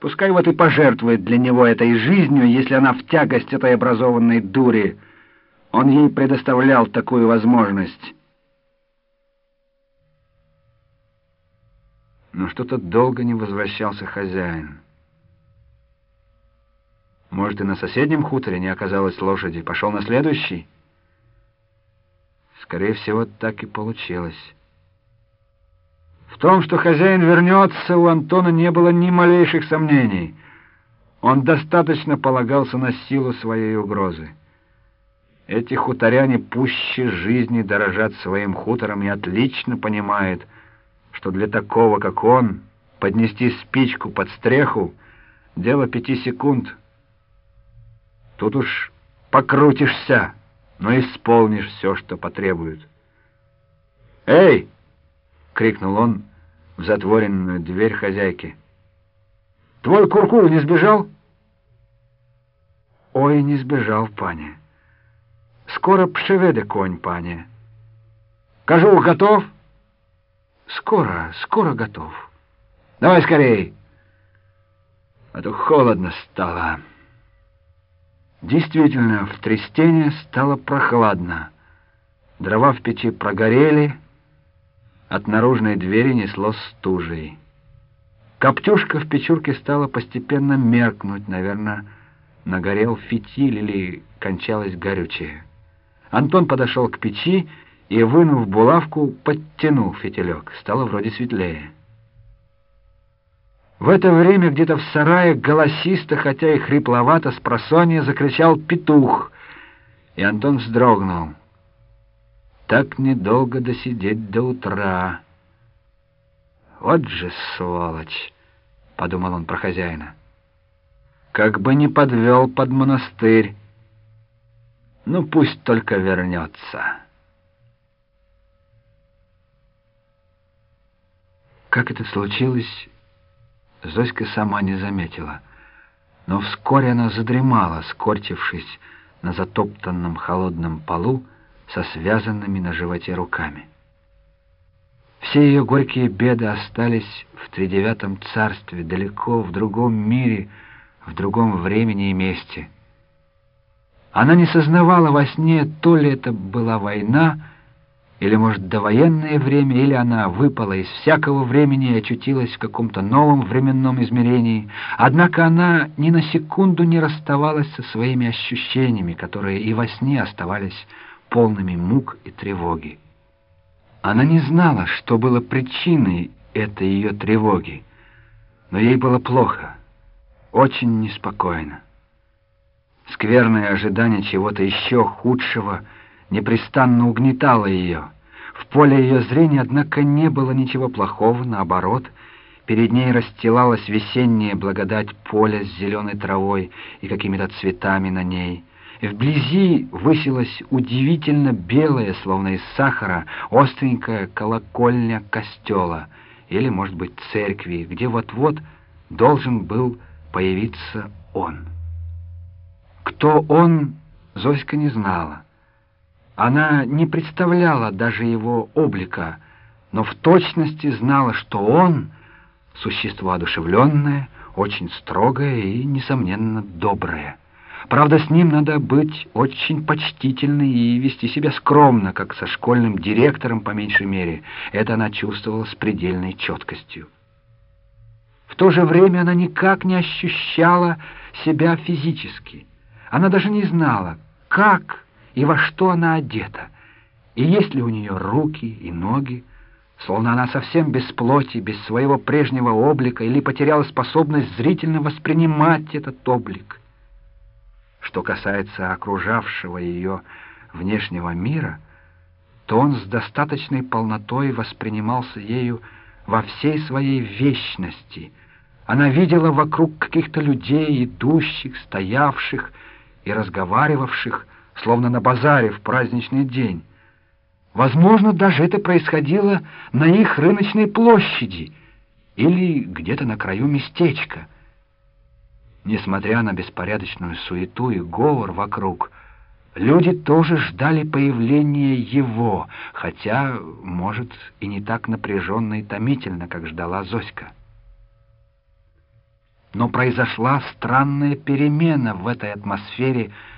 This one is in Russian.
Пускай вот и пожертвует для него этой жизнью, если она в тягость этой образованной дури. Он ей предоставлял такую возможность. Но что-то долго не возвращался хозяин. Может, и на соседнем хуторе не оказалось лошади. Пошел на следующий? Скорее всего, так и получилось. В том, что хозяин вернется, у Антона не было ни малейших сомнений. Он достаточно полагался на силу своей угрозы. Эти хуторяне пуще жизни дорожат своим хутором и отлично понимают, что для такого, как он, поднести спичку под стреху — дело пяти секунд. Тут уж покрутишься, но исполнишь все, что потребуют. «Эй!» — крикнул он в затворенную дверь хозяйки. «Твой куркур не сбежал?» «Ой, не сбежал, паня. Скоро пшеведе конь, паня. Кожух готов?» «Скоро, скоро готов. Давай скорей, а то холодно стало». Действительно, в Трестене стало прохладно. Дрова в печи прогорели, от наружной двери несло стужей. Коптюшка в печурке стала постепенно меркнуть, наверное, нагорел фитиль или кончалось горючее. Антон подошел к печи и, вынув булавку, подтянул фитилек. Стало вроде светлее. В это время где-то в сарае голосисто, хотя и хрипловато, с просонья закричал петух, и Антон вздрогнул. Так недолго досидеть до утра. Вот же сволочь, — подумал он про хозяина. Как бы не подвел под монастырь. Ну, пусть только вернется. Как это случилось, Зоська сама не заметила. Но вскоре она задремала, скорчившись на затоптанном холодном полу со связанными на животе руками. Все ее горькие беды остались в тридевятом царстве, далеко, в другом мире, в другом времени и месте. Она не сознавала во сне, то ли это была война, или, может, довоенное время, или она выпала из всякого времени и очутилась в каком-то новом временном измерении. Однако она ни на секунду не расставалась со своими ощущениями, которые и во сне оставались полными мук и тревоги. Она не знала, что было причиной этой ее тревоги, но ей было плохо, очень неспокойно. Скверное ожидание чего-то еще худшего — непрестанно угнетало ее. В поле ее зрения, однако, не было ничего плохого, наоборот. Перед ней расстилалась весенняя благодать поля с зеленой травой и какими-то цветами на ней. Вблизи высилась удивительно белая, словно из сахара, остренькая колокольня костела, или, может быть, церкви, где вот-вот должен был появиться он. Кто он, Зоська не знала. Она не представляла даже его облика, но в точности знала, что он — существо одушевленное, очень строгое и, несомненно, доброе. Правда, с ним надо быть очень почтительной и вести себя скромно, как со школьным директором, по меньшей мере. Это она чувствовала с предельной четкостью. В то же время она никак не ощущала себя физически. Она даже не знала, как и во что она одета, и есть ли у нее руки и ноги, словно она совсем без плоти, без своего прежнего облика, или потеряла способность зрительно воспринимать этот облик. Что касается окружавшего ее внешнего мира, то он с достаточной полнотой воспринимался ею во всей своей вечности. Она видела вокруг каких-то людей, идущих, стоявших и разговаривавших, словно на базаре в праздничный день. Возможно, даже это происходило на их рыночной площади или где-то на краю местечка. Несмотря на беспорядочную суету и говор вокруг, люди тоже ждали появления его, хотя, может, и не так напряженно и томительно, как ждала Зоська. Но произошла странная перемена в этой атмосфере,